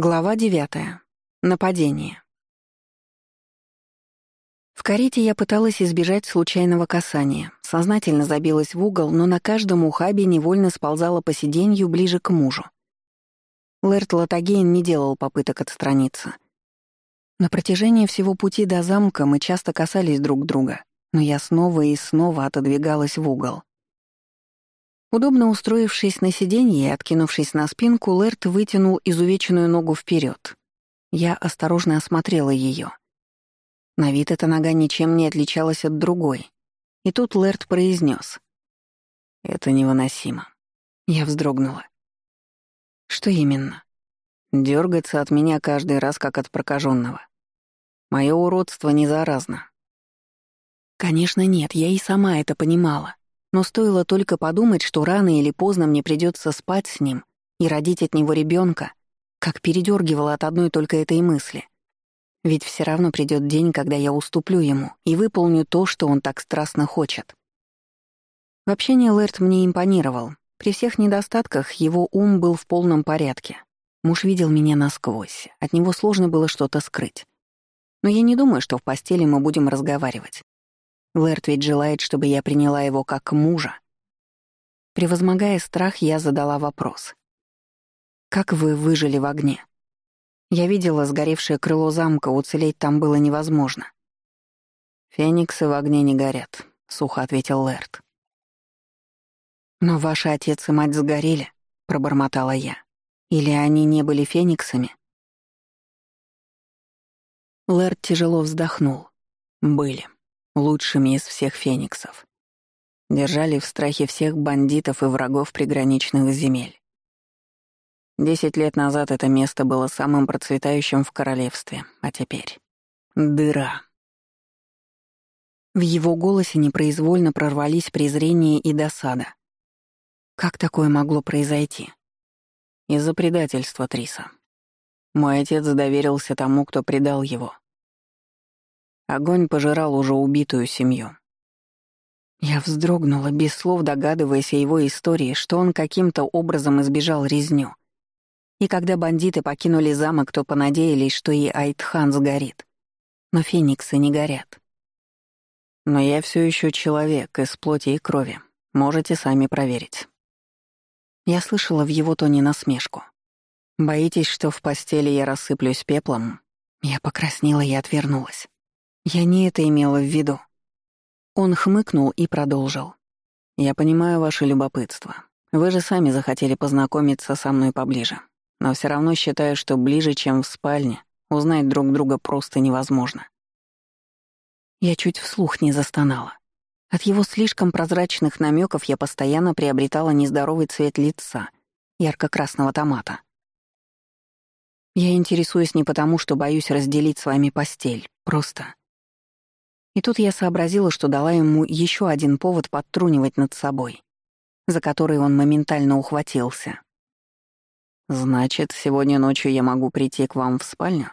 Глава девятая. Нападение. В карете я пыталась избежать случайного касания, сознательно забилась в угол, но на каждом ухабе невольно сползала по сиденью ближе к мужу. Лэрт Латагейн не делал попыток отстраниться. На протяжении всего пути до замка мы часто касались друг друга, но я снова и снова отодвигалась в угол. Удобно устроившись на сиденье и откинувшись на спинку, Лэрт вытянул изувеченную ногу вперед. Я осторожно осмотрела ее. На вид эта нога ничем не отличалась от другой. И тут Лэрт произнес: «Это невыносимо». Я вздрогнула. «Что именно?» Дергаться от меня каждый раз, как от прокаженного. Мое уродство не заразно. Конечно, нет, я и сама это понимала. Но стоило только подумать, что рано или поздно мне придется спать с ним и родить от него ребенка, как передергивала от одной только этой мысли. Ведь все равно придет день, когда я уступлю ему и выполню то, что он так страстно хочет. В общении Лэрт мне импонировал. При всех недостатках его ум был в полном порядке. Муж видел меня насквозь, от него сложно было что-то скрыть. Но я не думаю, что в постели мы будем разговаривать. Лэрт ведь желает, чтобы я приняла его как мужа. Превозмогая страх, я задала вопрос. «Как вы выжили в огне?» Я видела сгоревшее крыло замка, уцелеть там было невозможно. «Фениксы в огне не горят», — сухо ответил Лэрт. «Но ваши отец и мать сгорели», — пробормотала я. «Или они не были фениксами?» Лэрт тяжело вздохнул. «Были» лучшими из всех фениксов. Держали в страхе всех бандитов и врагов приграничных земель. Десять лет назад это место было самым процветающим в королевстве, а теперь — дыра. В его голосе непроизвольно прорвались презрение и досада. Как такое могло произойти? Из-за предательства Триса. Мой отец доверился тому, кто предал его. Огонь пожирал уже убитую семью. Я вздрогнула, без слов догадываясь о его истории, что он каким-то образом избежал резню. И когда бандиты покинули замок, то понадеялись, что и Айтхан сгорит. Но фениксы не горят. Но я все еще человек из плоти и крови. Можете сами проверить. Я слышала в его тоне насмешку. Боитесь, что в постели я рассыплюсь пеплом? Я покраснела и отвернулась. Я не это имела в виду. Он хмыкнул и продолжил. «Я понимаю ваше любопытство. Вы же сами захотели познакомиться со мной поближе. Но все равно считаю, что ближе, чем в спальне, узнать друг друга просто невозможно». Я чуть вслух не застонала. От его слишком прозрачных намеков я постоянно приобретала нездоровый цвет лица, ярко-красного томата. Я интересуюсь не потому, что боюсь разделить с вами постель, просто и тут я сообразила, что дала ему еще один повод подтрунивать над собой, за который он моментально ухватился. «Значит, сегодня ночью я могу прийти к вам в спальню?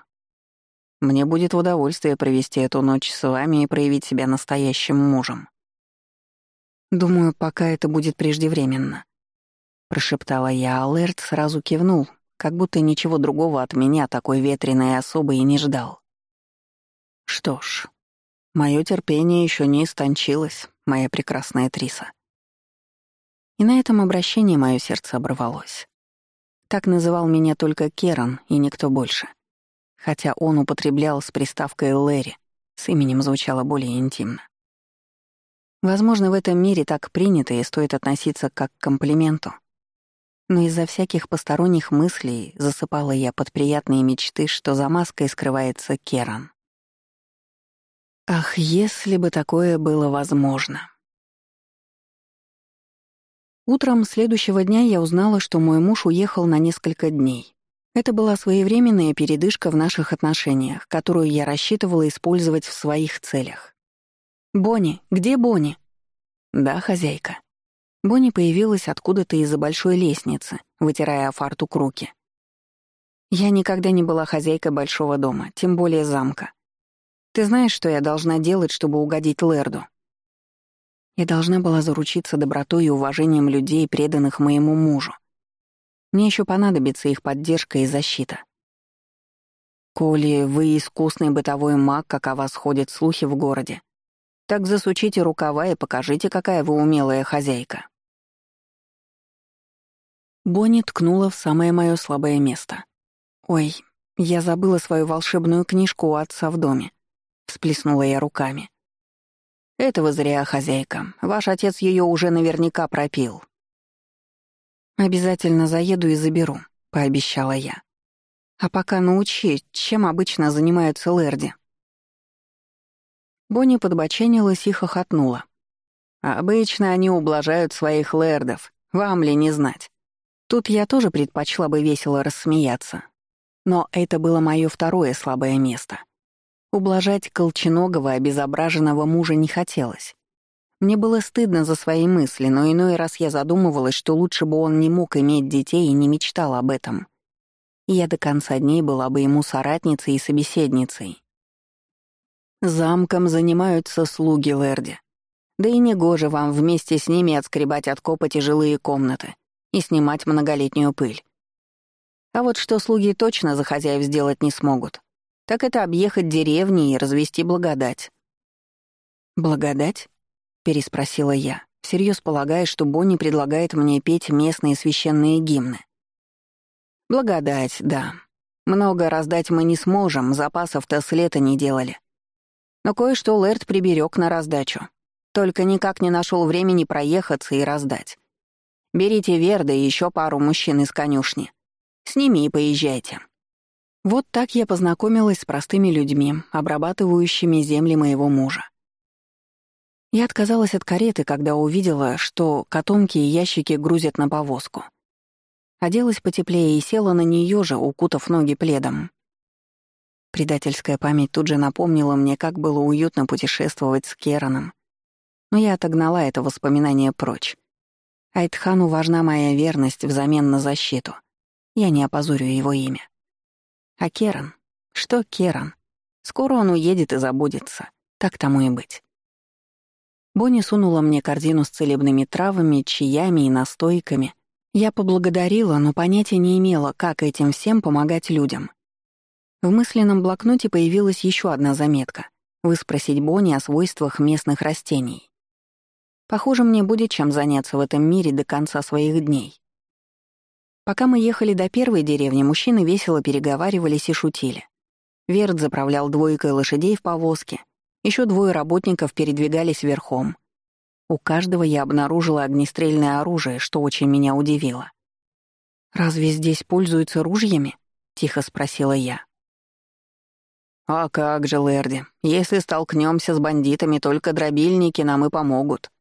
Мне будет в удовольствие провести эту ночь с вами и проявить себя настоящим мужем». «Думаю, пока это будет преждевременно», — прошептала я, а Лэрд сразу кивнул, как будто ничего другого от меня такой ветреной особы и не ждал. «Что ж, Мое терпение еще не истончилось, моя прекрасная Триса. И на этом обращении мое сердце оборвалось. Так называл меня только Керан и никто больше. Хотя он употреблял с приставкой Лэри, с именем звучало более интимно. Возможно, в этом мире так принято и стоит относиться как к комплименту. Но из-за всяких посторонних мыслей засыпала я под приятные мечты, что за маской скрывается Керан. Ах, если бы такое было возможно. Утром следующего дня я узнала, что мой муж уехал на несколько дней. Это была своевременная передышка в наших отношениях, которую я рассчитывала использовать в своих целях. «Бонни, где Бонни?» «Да, хозяйка». Бонни появилась откуда-то из-за большой лестницы, вытирая фартук руки. Я никогда не была хозяйкой большого дома, тем более замка. Ты знаешь, что я должна делать, чтобы угодить Лерду? Я должна была заручиться добротой и уважением людей, преданных моему мужу. Мне еще понадобится их поддержка и защита. Коли вы искусный бытовой маг, как о вас ходят слухи в городе, так засучите рукава и покажите, какая вы умелая хозяйка. Бонни ткнула в самое мое слабое место. «Ой, я забыла свою волшебную книжку у отца в доме», — всплеснула я руками. «Этого зря, хозяйка. Ваш отец ее уже наверняка пропил». «Обязательно заеду и заберу», — пообещала я. А пока научи, чем обычно занимаются лэрди. Бонни подбоченилась и хохотнула. «Обычно они ублажают своих лэрдов, вам ли не знать?» Тут я тоже предпочла бы весело рассмеяться. Но это было мое второе слабое место. Ублажать колченогого, обезображенного мужа не хотелось. Мне было стыдно за свои мысли, но иной раз я задумывалась, что лучше бы он не мог иметь детей и не мечтал об этом я до конца дней была бы ему соратницей и собеседницей. Замком занимаются слуги Лерди. Да и негоже вам вместе с ними отскребать от копа тяжелые комнаты и снимать многолетнюю пыль. А вот что слуги точно за хозяев сделать не смогут, так это объехать деревни и развести благодать. «Благодать?» — переспросила я, всерьез полагая, что Бонни предлагает мне петь местные священные гимны. Благодать, да. Много раздать мы не сможем, запасов-то с лета не делали. Но кое-что Лэрд приберег на раздачу. Только никак не нашел времени проехаться и раздать. Берите Верда и еще пару мужчин из конюшни. С ними и поезжайте. Вот так я познакомилась с простыми людьми, обрабатывающими земли моего мужа. Я отказалась от кареты, когда увидела, что котомки и ящики грузят на повозку. Оделась потеплее и села на нее же, укутав ноги пледом. Предательская память тут же напомнила мне, как было уютно путешествовать с Кераном. Но я отогнала это воспоминание прочь. Айтхану важна моя верность взамен на защиту. Я не опозорю его имя. А Керан? Что Керан? Скоро он уедет и забудется. Так тому и быть. Бонни сунула мне корзину с целебными травами, чаями и настойками — я поблагодарила, но понятия не имела, как этим всем помогать людям. В мысленном блокноте появилась еще одна заметка — выспросить Бонни о свойствах местных растений. Похоже, мне будет чем заняться в этом мире до конца своих дней. Пока мы ехали до первой деревни, мужчины весело переговаривались и шутили. Верт заправлял двойкой лошадей в повозке, еще двое работников передвигались верхом — у каждого я обнаружила огнестрельное оружие, что очень меня удивило. «Разве здесь пользуются ружьями?» — тихо спросила я. «А как же, Лерди, если столкнемся с бандитами, только дробильники нам и помогут».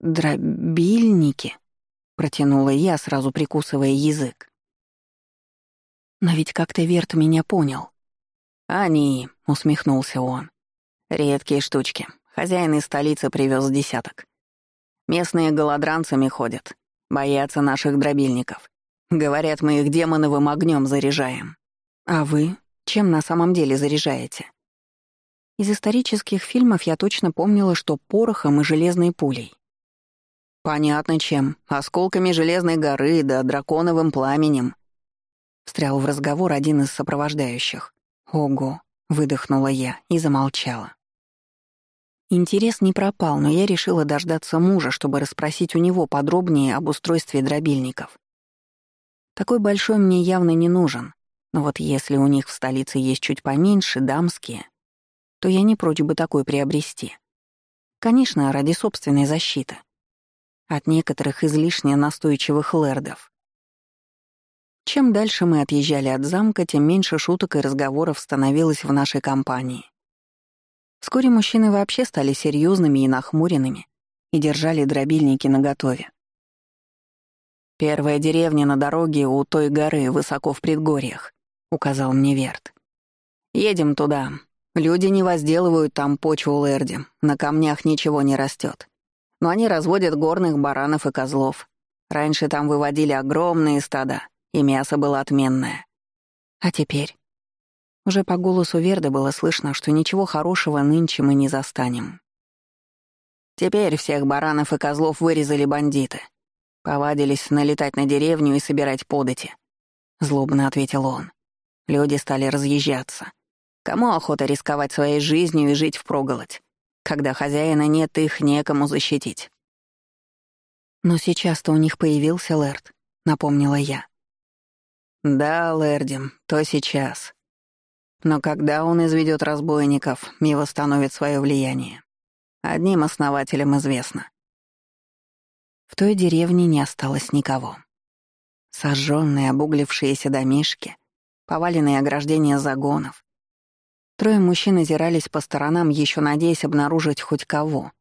«Дробильники?» — протянула я, сразу прикусывая язык. «Но ведь как-то Верт меня понял». «Они», — усмехнулся он. «Редкие штучки. Хозяин из столицы привез десяток. Местные голодранцами ходят, боятся наших дробильников. Говорят, мы их демоновым огнем заряжаем. А вы чем на самом деле заряжаете? Из исторических фильмов я точно помнила, что порохом и железной пулей. Понятно чем. Осколками железной горы да драконовым пламенем. Встрял в разговор один из сопровождающих. «Ого!» — выдохнула я и замолчала. Интерес не пропал, но я решила дождаться мужа, чтобы расспросить у него подробнее об устройстве дробильников. Такой большой мне явно не нужен, но вот если у них в столице есть чуть поменьше, дамские, то я не прочь бы такой приобрести. Конечно, ради собственной защиты. От некоторых излишне настойчивых лэрдов. Чем дальше мы отъезжали от замка, тем меньше шуток и разговоров становилось в нашей компании. Вскоре мужчины вообще стали серьезными и нахмуренными и держали дробильники наготове. «Первая деревня на дороге у той горы, высоко в предгорьях», — указал мне Верт. «Едем туда. Люди не возделывают там почву Лерди, на камнях ничего не растет. Но они разводят горных баранов и козлов. Раньше там выводили огромные стада, и мясо было отменное. А теперь? Уже по голосу Верды было слышно, что ничего хорошего нынче мы не застанем. Теперь всех баранов и козлов вырезали бандиты. Повадились налетать на деревню и собирать подати. Злобно ответил он. Люди стали разъезжаться. Кому охота рисковать своей жизнью и жить впроголодь? Когда хозяина нет, их некому защитить. «Но сейчас-то у них появился Лэрд», — напомнила я. «Да, Лэрди, то сейчас. Но когда он изведет разбойников и восстановит свое влияние? Одним основателям известно. В той деревне не осталось никого. Сожженные, обуглившиеся домишки, поваленные ограждения загонов. Трое мужчин озирались по сторонам, еще надеясь обнаружить хоть кого.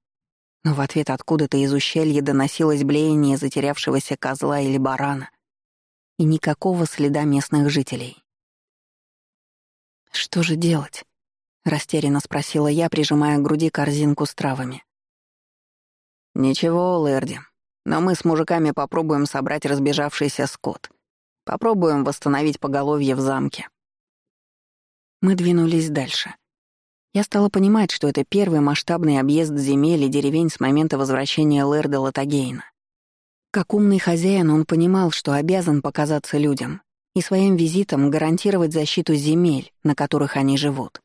Но в ответ откуда-то из ущелья доносилось блеяние затерявшегося козла или барана. И никакого следа местных жителей. «Что же делать?» — растерянно спросила я, прижимая к груди корзинку с травами. «Ничего, Лэрди, но мы с мужиками попробуем собрать разбежавшийся скот. Попробуем восстановить поголовье в замке». Мы двинулись дальше. Я стала понимать, что это первый масштабный объезд земель и деревень с момента возвращения Лэрда Латагейна. Как умный хозяин он понимал, что обязан показаться людям и своим визитом гарантировать защиту земель, на которых они живут.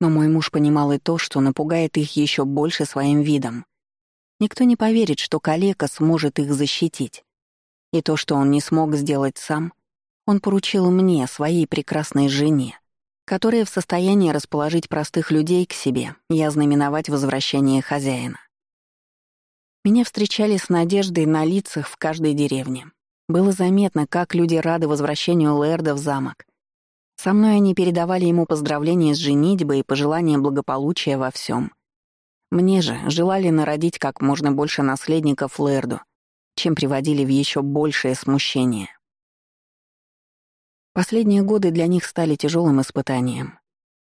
Но мой муж понимал и то, что напугает их еще больше своим видом. Никто не поверит, что калека сможет их защитить. И то, что он не смог сделать сам, он поручил мне, своей прекрасной жене, которая в состоянии расположить простых людей к себе и ознаменовать возвращение хозяина. Меня встречали с надеждой на лицах в каждой деревне. Было заметно, как люди рады возвращению Лэрда в замок, со мной они передавали ему поздравления с женитьбой и пожелания благополучия во всем. Мне же желали народить как можно больше наследников Лэрду, чем приводили в еще большее смущение. Последние годы для них стали тяжелым испытанием,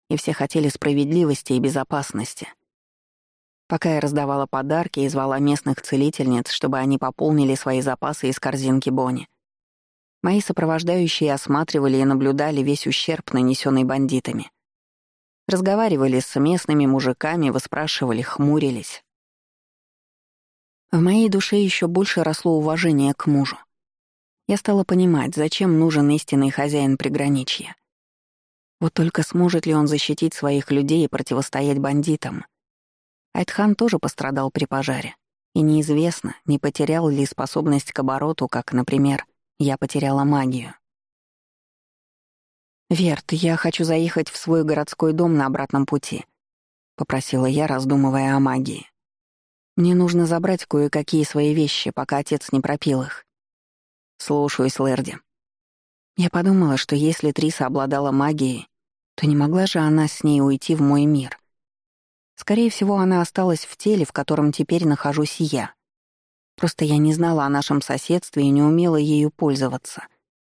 и все хотели справедливости и безопасности. Пока я раздавала подарки и звала местных целительниц, чтобы они пополнили свои запасы из корзинки Бонни, Мои сопровождающие осматривали и наблюдали весь ущерб, нанесенный бандитами. Разговаривали с местными мужиками, выспрашивали, хмурились. В моей душе еще больше росло уважение к мужу. Я стала понимать, зачем нужен истинный хозяин приграничья. Вот только сможет ли он защитить своих людей и противостоять бандитам? Айтхан тоже пострадал при пожаре. И неизвестно, не потерял ли способность к обороту, как, например, я потеряла магию. «Верт, я хочу заехать в свой городской дом на обратном пути», — попросила я, раздумывая о магии. «Мне нужно забрать кое-какие свои вещи, пока отец не пропил их». «Слушаюсь, Лерди». Я подумала, что если Триса обладала магией, то не могла же она с ней уйти в мой мир. Скорее всего, она осталась в теле, в котором теперь нахожусь я. Просто я не знала о нашем соседстве и не умела ею пользоваться.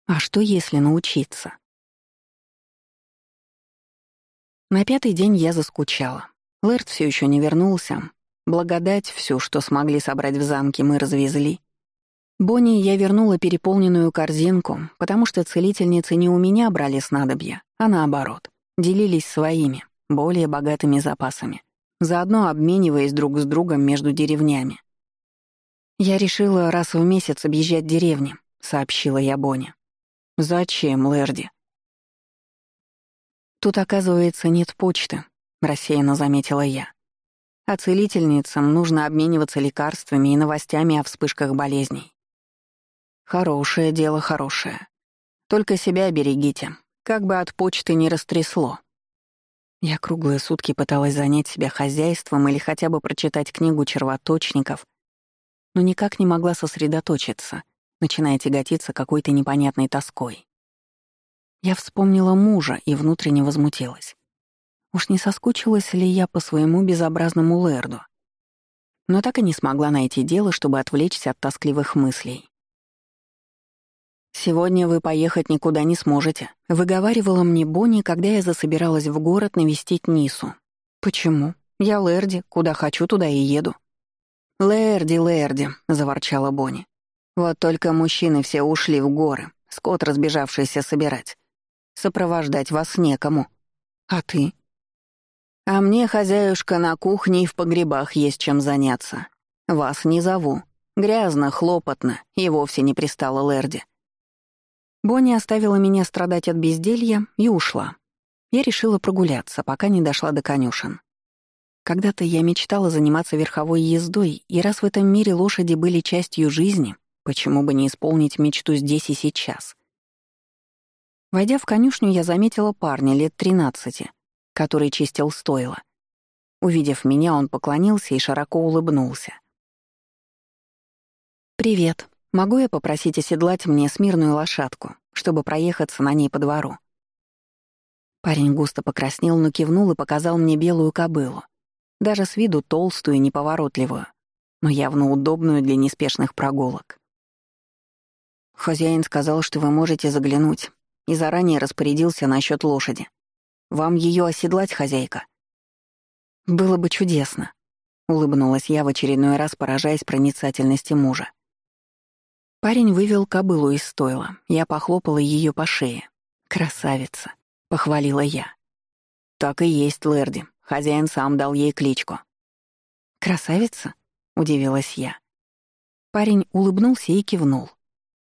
А что, если научиться? На пятый день я заскучала. Лэрд все еще не вернулся. Благодать всю, что смогли собрать в замке, мы развезли. Бонни я вернула переполненную корзинку, потому что целительницы не у меня брали снадобья, а наоборот, делились своими, более богатыми запасами, заодно обмениваясь друг с другом между деревнями. «Я решила раз в месяц объезжать деревни», — сообщила я Бонни. «Зачем, Лерди?» «Тут, оказывается, нет почты», — рассеянно заметила я. «А целительницам нужно обмениваться лекарствами и новостями о вспышках болезней». «Хорошее дело, хорошее. Только себя берегите, как бы от почты не растрясло». Я круглые сутки пыталась занять себя хозяйством или хотя бы прочитать книгу червоточников но никак не могла сосредоточиться, начиная тяготиться какой-то непонятной тоской. Я вспомнила мужа и внутренне возмутилась. Уж не соскучилась ли я по своему безобразному Лерду? Но так и не смогла найти дело, чтобы отвлечься от тоскливых мыслей. «Сегодня вы поехать никуда не сможете», — выговаривала мне Бонни, когда я засобиралась в город навестить Нису. «Почему? Я Лерди, куда хочу, туда и еду. «Лэрди, Лэрди», — заворчала Бонни. «Вот только мужчины все ушли в горы, скот разбежавшийся собирать. Сопровождать вас некому. А ты?» «А мне, хозяюшка, на кухне и в погребах есть чем заняться. Вас не зову. Грязно, хлопотно и вовсе не пристала Лэрди. Бонни оставила меня страдать от безделья и ушла. Я решила прогуляться, пока не дошла до конюшен. Когда-то я мечтала заниматься верховой ездой, и раз в этом мире лошади были частью жизни, почему бы не исполнить мечту здесь и сейчас? Войдя в конюшню, я заметила парня лет тринадцати, который чистил стойло. Увидев меня, он поклонился и широко улыбнулся. «Привет. Могу я попросить оседлать мне смирную лошадку, чтобы проехаться на ней по двору?» Парень густо покраснел, но кивнул и показал мне белую кобылу. Даже с виду толстую и неповоротливую, но явно удобную для неспешных прогулок. Хозяин сказал, что вы можете заглянуть, и заранее распорядился насчет лошади. Вам ее оседлать, хозяйка? Было бы чудесно, улыбнулась я в очередной раз, поражаясь проницательности мужа. Парень вывел кобылу из стойла. Я похлопала ее по шее. Красавица. — похвалила я. «Так и есть, Лерди. Хозяин сам дал ей кличку». «Красавица?» — удивилась я. Парень улыбнулся и кивнул.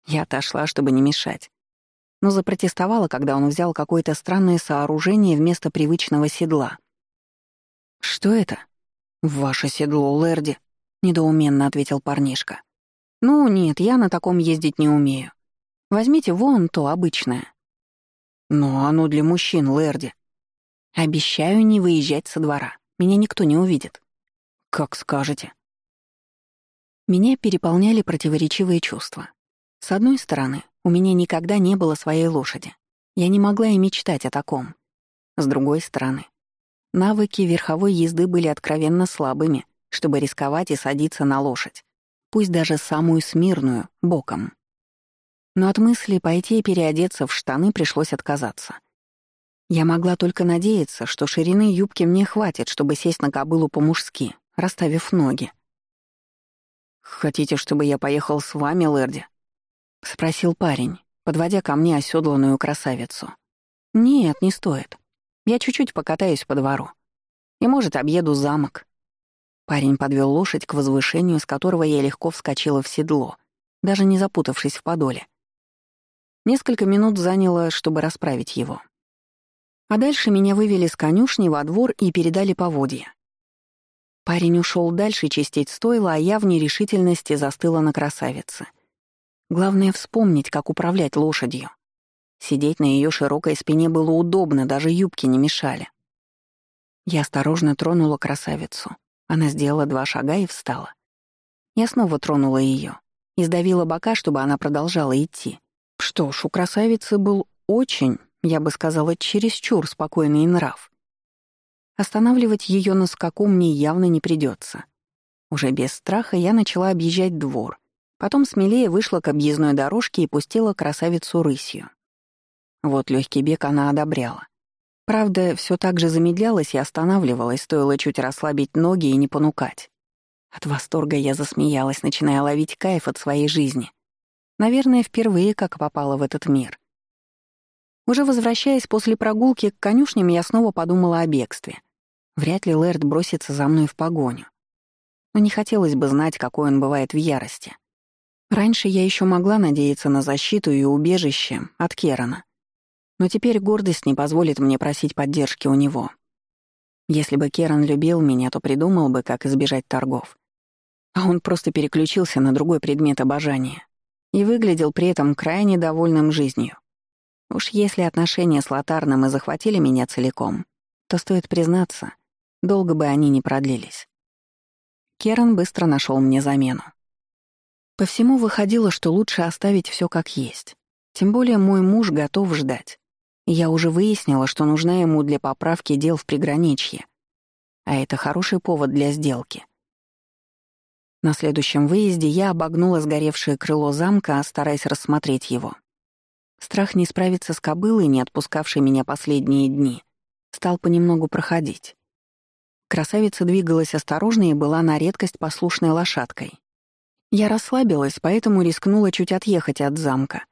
Я отошла, чтобы не мешать. Но запротестовала, когда он взял какое-то странное сооружение вместо привычного седла. «Что это?» «Ваше седло, Лерди», — недоуменно ответил парнишка. «Ну нет, я на таком ездить не умею. Возьмите вон то обычное». «Но оно для мужчин, Лерди». «Обещаю не выезжать со двора. Меня никто не увидит». «Как скажете». Меня переполняли противоречивые чувства. С одной стороны, у меня никогда не было своей лошади. Я не могла и мечтать о таком. С другой стороны, навыки верховой езды были откровенно слабыми, чтобы рисковать и садиться на лошадь, пусть даже самую смирную, боком но от мысли пойти и переодеться в штаны пришлось отказаться. Я могла только надеяться, что ширины юбки мне хватит, чтобы сесть на кобылу по-мужски, расставив ноги. «Хотите, чтобы я поехал с вами, Лерди?» — спросил парень, подводя ко мне оседланную красавицу. «Нет, не стоит. Я чуть-чуть покатаюсь по двору. И, может, объеду замок». Парень подвел лошадь к возвышению, с которого я легко вскочила в седло, даже не запутавшись в подоле. Несколько минут заняло, чтобы расправить его. А дальше меня вывели с конюшни во двор и передали поводья. Парень ушел дальше чистить стойло, а я в нерешительности застыла на красавице. Главное — вспомнить, как управлять лошадью. Сидеть на ее широкой спине было удобно, даже юбки не мешали. Я осторожно тронула красавицу. Она сделала два шага и встала. Я снова тронула ее и сдавила бока, чтобы она продолжала идти. Что ж, у красавицы был очень, я бы сказала, чересчур спокойный нрав. Останавливать ее на скаку мне явно не придется. Уже без страха я начала объезжать двор. Потом смелее вышла к объездной дорожке и пустила красавицу рысью. Вот легкий бег она одобряла. Правда, все так же замедлялась и останавливалась, стоило чуть расслабить ноги и не понукать. От восторга я засмеялась, начиная ловить кайф от своей жизни. Наверное, впервые как попала в этот мир. Уже возвращаясь после прогулки к конюшням, я снова подумала о бегстве. Вряд ли Лэрд бросится за мной в погоню. Но не хотелось бы знать, какой он бывает в ярости. Раньше я еще могла надеяться на защиту и убежище от Керана. Но теперь гордость не позволит мне просить поддержки у него. Если бы Керан любил меня, то придумал бы, как избежать торгов. А он просто переключился на другой предмет обожания и выглядел при этом крайне довольным жизнью. Уж если отношения с Лотарным и захватили меня целиком, то, стоит признаться, долго бы они не продлились. Керан быстро нашел мне замену. По всему выходило, что лучше оставить все как есть. Тем более мой муж готов ждать. Я уже выяснила, что нужна ему для поправки дел в приграничье. А это хороший повод для сделки. На следующем выезде я обогнула сгоревшее крыло замка, стараясь рассмотреть его. Страх не справиться с кобылой, не отпускавшей меня последние дни, стал понемногу проходить. Красавица двигалась осторожно и была на редкость послушной лошадкой. Я расслабилась, поэтому рискнула чуть отъехать от замка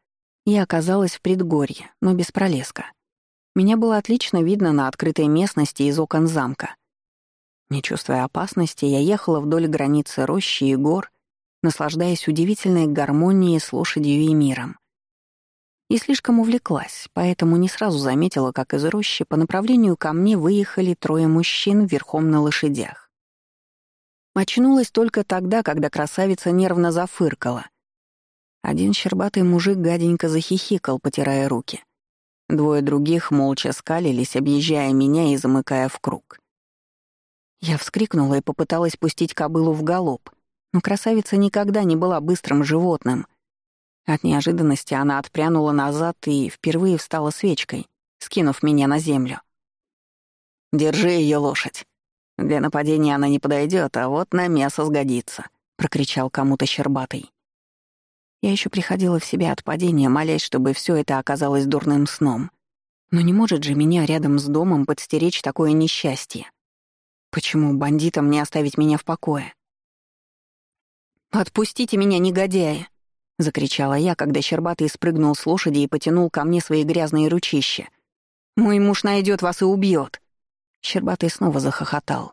и оказалась в предгорье, но без пролеска. Меня было отлично видно на открытой местности из окон замка — не чувствуя опасности, я ехала вдоль границы рощи и гор, наслаждаясь удивительной гармонией с лошадью и миром. И слишком увлеклась, поэтому не сразу заметила, как из рощи по направлению ко мне выехали трое мужчин верхом на лошадях. Очнулась только тогда, когда красавица нервно зафыркала. Один щербатый мужик гаденько захихикал, потирая руки. Двое других молча скалились, объезжая меня и замыкая в круг. Я вскрикнула и попыталась пустить кобылу в галоп, но красавица никогда не была быстрым животным. От неожиданности она отпрянула назад и впервые встала свечкой, скинув меня на землю. «Держи ее лошадь. Для нападения она не подойдет, а вот на мясо сгодится», — прокричал кому-то щербатый. Я еще приходила в себя от падения, молясь, чтобы все это оказалось дурным сном. Но не может же меня рядом с домом подстеречь такое несчастье. Почему бандитам не оставить меня в покое? «Отпустите меня, негодяи!» — закричала я, когда Щербатый спрыгнул с лошади и потянул ко мне свои грязные ручища. «Мой муж найдет вас и убьет!» Щербатый снова захохотал.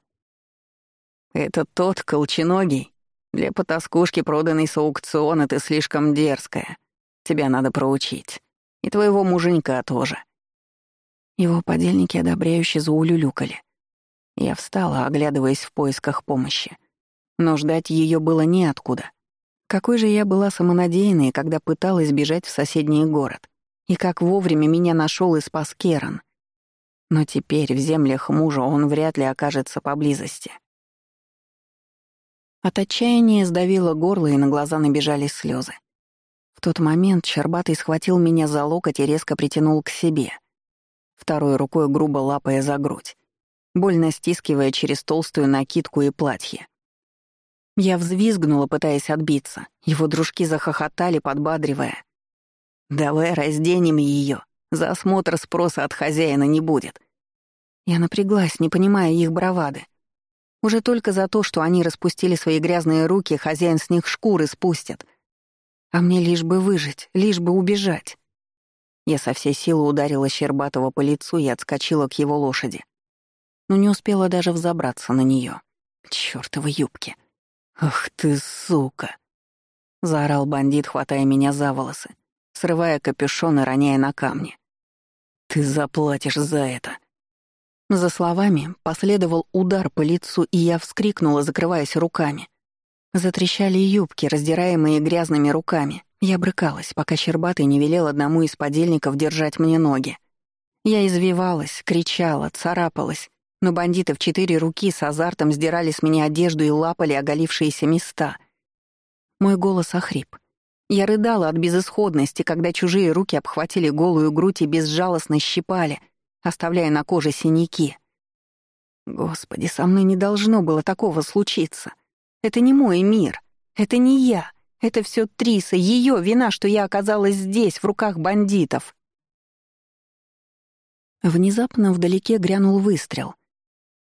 «Это тот колченогий?» Для потаскушки, проданной с аукциона, ты слишком дерзкая. Тебя надо проучить. И твоего муженька тоже». Его подельники одобряюще заулюлюкали. Я встала, оглядываясь в поисках помощи. Но ждать ее было неоткуда. Какой же я была самонадеянной, когда пыталась бежать в соседний город. И как вовремя меня нашел и спас Керан. Но теперь в землях мужа он вряд ли окажется поблизости. От отчаяния сдавило горло, и на глаза набежали слезы. В тот момент Щербатый схватил меня за локоть и резко притянул к себе, второй рукой грубо лапая за грудь, больно стискивая через толстую накидку и платье. Я взвизгнула, пытаясь отбиться. Его дружки захохотали, подбадривая. «Давай разденем ее. За осмотр спроса от хозяина не будет». Я напряглась, не понимая их бравады. Уже только за то, что они распустили свои грязные руки, хозяин с них шкуры спустит. А мне лишь бы выжить, лишь бы убежать. Я со всей силы ударила Щербатова по лицу и отскочила к его лошади. Но не успела даже взобраться на нее. Чёртовы юбки. «Ах ты, сука!» — заорал бандит, хватая меня за волосы, срывая капюшон и роняя на камни. «Ты заплатишь за это!» За словами последовал удар по лицу, и я вскрикнула, закрываясь руками. Затрещали юбки, раздираемые грязными руками. Я брыкалась, пока Щербатый не велел одному из подельников держать мне ноги. Я извивалась, кричала, царапалась, но бандиты в четыре руки с азартом сдирали с меня одежду и лапали оголившиеся места. Мой голос охрип. Я рыдала от безысходности, когда чужие руки обхватили голую грудь и безжалостно щипали — оставляя на коже синяки. Господи, со мной не должно было такого случиться. Это не мой мир. Это не я. Это все Триса, ее вина, что я оказалась здесь, в руках бандитов. Внезапно вдалеке грянул выстрел.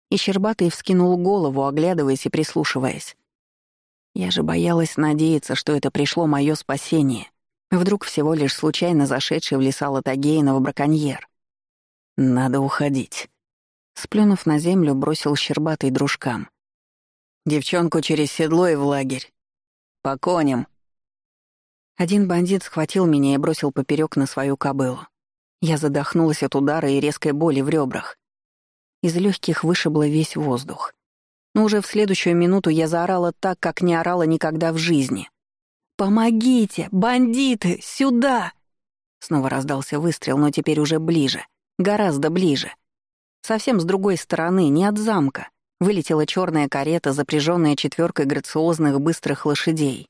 И Щербатый вскинул голову, оглядываясь и прислушиваясь. Я же боялась надеяться, что это пришло мое спасение. Вдруг всего лишь случайно зашедший в леса Латагейнова браконьер. «Надо уходить». Сплюнув на землю, бросил щербатый дружкам. «Девчонку через седло и в лагерь. По коням». Один бандит схватил меня и бросил поперек на свою кобылу. Я задохнулась от удара и резкой боли в ребрах. Из легких вышибло весь воздух. Но уже в следующую минуту я заорала так, как не орала никогда в жизни. «Помогите! Бандиты! Сюда!» Снова раздался выстрел, но теперь уже ближе. Гораздо ближе. Совсем с другой стороны, не от замка, вылетела черная карета, запряженная четверкой грациозных быстрых лошадей.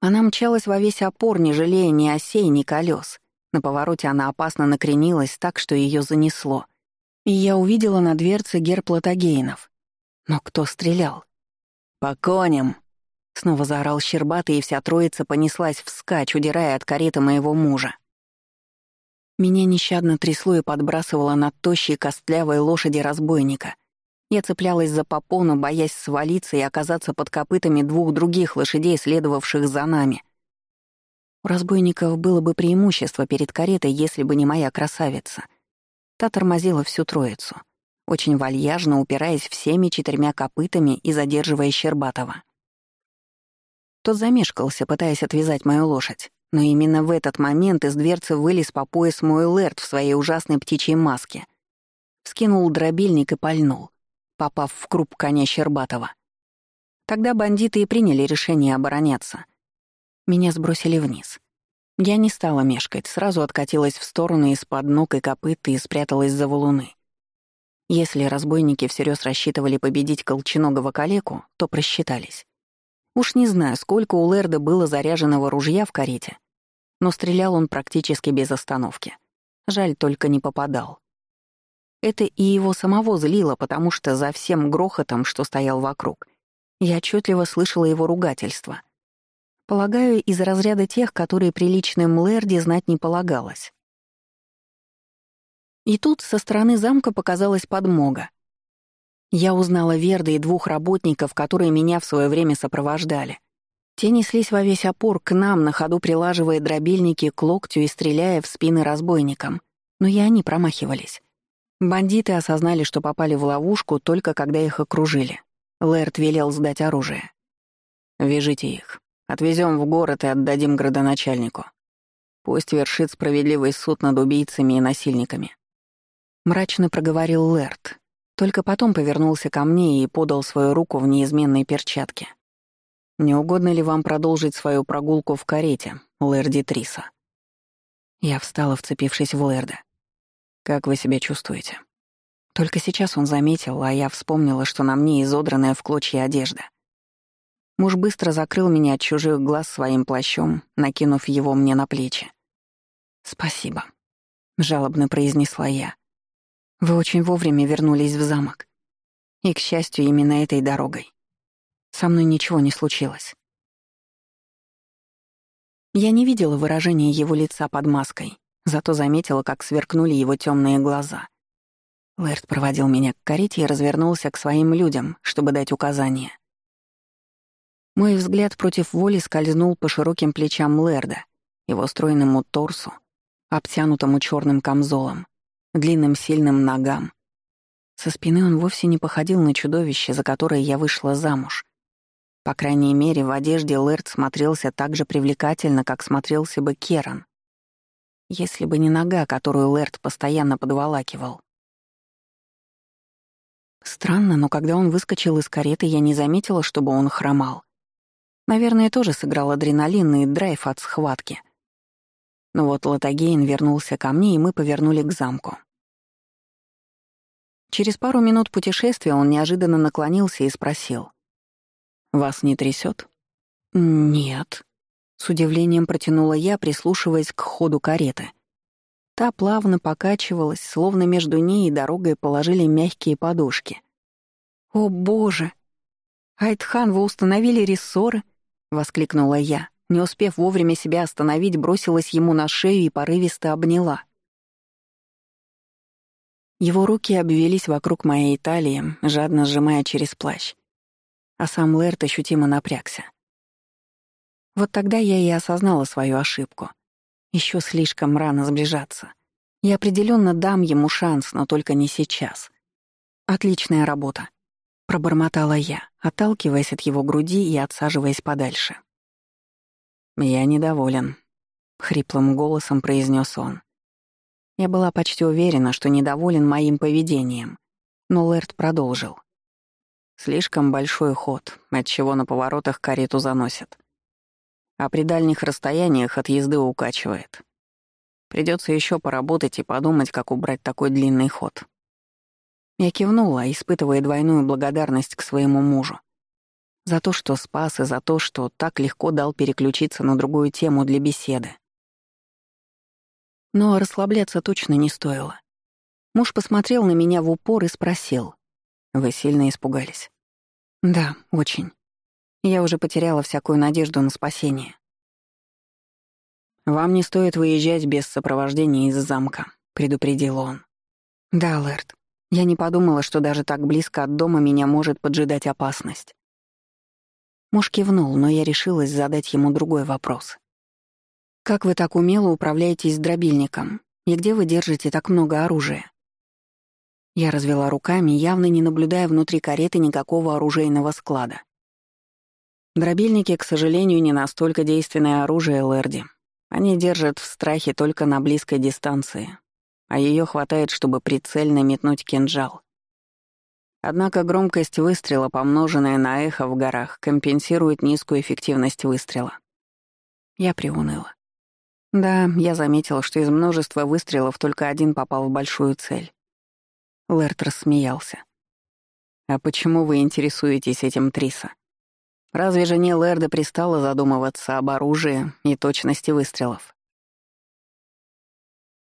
Она мчалась во весь опор, не жалея ни осей, ни колес. На повороте она опасно накренилась так, что ее занесло. И я увидела на дверце герб Латагейнов. Но кто стрелял? «По коням!» Снова заорал Щербатый, и вся троица понеслась вскачь, удирая от кареты моего мужа. Меня нещадно трясло и подбрасывало на тощей костлявой лошади разбойника. Я цеплялась за попону, боясь свалиться и оказаться под копытами двух других лошадей, следовавших за нами. У разбойников было бы преимущество перед каретой, если бы не моя красавица. Та тормозила всю троицу, очень вальяжно упираясь всеми четырьмя копытами и задерживая Щербатова. Тот замешкался, пытаясь отвязать мою лошадь, Но именно в этот момент из дверцы вылез по пояс мой Лэрд в своей ужасной птичьей маске. Скинул дробильник и пальнул, попав в круп коня Щербатова. Тогда бандиты и приняли решение обороняться. Меня сбросили вниз. Я не стала мешкать, сразу откатилась в сторону из-под ног и копыт и спряталась за валуны. Если разбойники всерьез рассчитывали победить колченогого калеку, то просчитались. Уж не знаю, сколько у Лерда было заряженного ружья в карете, но стрелял он практически без остановки. Жаль, только не попадал. Это и его самого злило, потому что за всем грохотом, что стоял вокруг, я отчетливо слышала его ругательство. Полагаю, из разряда тех, которые приличным Лерде знать не полагалось. И тут со стороны замка показалась подмога. Я узнала Верда и двух работников, которые меня в свое время сопровождали. Те неслись во весь опор к нам, на ходу прилаживая дробильники к локтю и стреляя в спины разбойникам. Но и они промахивались. Бандиты осознали, что попали в ловушку только когда их окружили. Лэрд велел сдать оружие. «Вяжите их. Отвезем в город и отдадим градоначальнику. Пусть вершит справедливый суд над убийцами и насильниками». Мрачно проговорил Лэрд. Только потом повернулся ко мне и подал свою руку в неизменной перчатке. Не угодно ли вам продолжить свою прогулку в карете, Лэрди Триса?» Я встала, вцепившись в Лэрда. «Как вы себя чувствуете?» Только сейчас он заметил, а я вспомнила, что на мне изодранная в клочья одежда. Муж быстро закрыл меня от чужих глаз своим плащом, накинув его мне на плечи. «Спасибо», — жалобно произнесла я. «Вы очень вовремя вернулись в замок. И, к счастью, именно этой дорогой. Со мной ничего не случилось. Я не видела выражения его лица под маской, зато заметила, как сверкнули его темные глаза. Лэрд проводил меня к карете и развернулся к своим людям, чтобы дать указания. Мой взгляд против воли скользнул по широким плечам Лэрда, его стройному торсу, обтянутому черным камзолом, длинным сильным ногам. Со спины он вовсе не походил на чудовище, за которое я вышла замуж. По крайней мере, в одежде Лэрд смотрелся так же привлекательно, как смотрелся бы Керан. Если бы не нога, которую Лэрд постоянно подволакивал. Странно, но когда он выскочил из кареты, я не заметила, чтобы он хромал. Наверное, тоже сыграл адреналин и драйв от схватки. Но вот Латагейн вернулся ко мне, и мы повернули к замку. Через пару минут путешествия он неожиданно наклонился и спросил. Вас не трясет? Нет. С удивлением протянула я, прислушиваясь к ходу кареты. Та плавно покачивалась, словно между ней и дорогой положили мягкие подушки. «О, боже! Айтхан, вы установили рессоры?» — воскликнула я. Не успев вовремя себя остановить, бросилась ему на шею и порывисто обняла. Его руки обвелись вокруг моей талии, жадно сжимая через плащ а сам Лэрт ощутимо напрягся. Вот тогда я и осознала свою ошибку. Еще слишком рано сближаться. Я определенно дам ему шанс, но только не сейчас. Отличная работа, пробормотала я, отталкиваясь от его груди и отсаживаясь подальше. Я недоволен, хриплым голосом произнес он. Я была почти уверена, что недоволен моим поведением, но Лэрт продолжил. Слишком большой ход, отчего на поворотах карету заносит. А при дальних расстояниях от езды укачивает. Придется еще поработать и подумать, как убрать такой длинный ход. Я кивнула, испытывая двойную благодарность к своему мужу. За то, что спас, и за то, что так легко дал переключиться на другую тему для беседы. Но расслабляться точно не стоило. Муж посмотрел на меня в упор и спросил. Вы сильно испугались? Да, очень. Я уже потеряла всякую надежду на спасение. Вам не стоит выезжать без сопровождения из замка, предупредил он. Да, Лэрд. Я не подумала, что даже так близко от дома меня может поджидать опасность. Муж кивнул, но я решилась задать ему другой вопрос. «Как вы так умело управляетесь дробильником? И где вы держите так много оружия?» Я развела руками, явно не наблюдая внутри кареты никакого оружейного склада. Дробильники, к сожалению, не настолько действенное оружие, Лерди. Они держат в страхе только на близкой дистанции, а ее хватает, чтобы прицельно метнуть кинжал. Однако громкость выстрела, помноженная на эхо в горах, компенсирует низкую эффективность выстрела. Я приуныла. Да, я заметила, что из множества выстрелов только один попал в большую цель. Лэрт рассмеялся. «А почему вы интересуетесь этим, Триса? Разве же не Лэрда пристало задумываться об оружии и точности выстрелов?»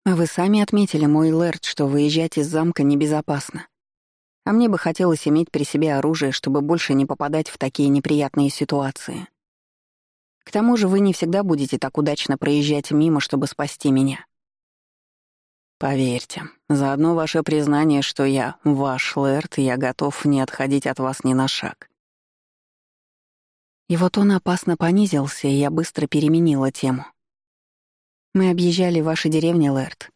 «Вы сами отметили, мой Лэрд, что выезжать из замка небезопасно. А мне бы хотелось иметь при себе оружие, чтобы больше не попадать в такие неприятные ситуации. К тому же вы не всегда будете так удачно проезжать мимо, чтобы спасти меня. Поверьте, за одно ваше признание, что я ваш Лэрд, я готов не отходить от вас ни на шаг. И вот он опасно понизился, и я быстро переменила тему. Мы объезжали ваши деревни, Лэрд.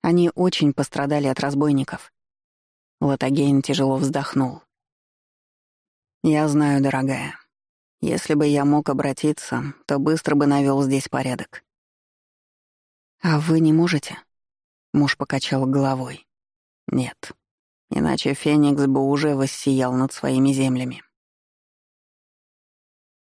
Они очень пострадали от разбойников. Латагейн тяжело вздохнул. «Я знаю, дорогая. Если бы я мог обратиться, то быстро бы навёл здесь порядок». «А вы не можете?» Муж покачал головой. «Нет. Иначе Феникс бы уже воссиял над своими землями».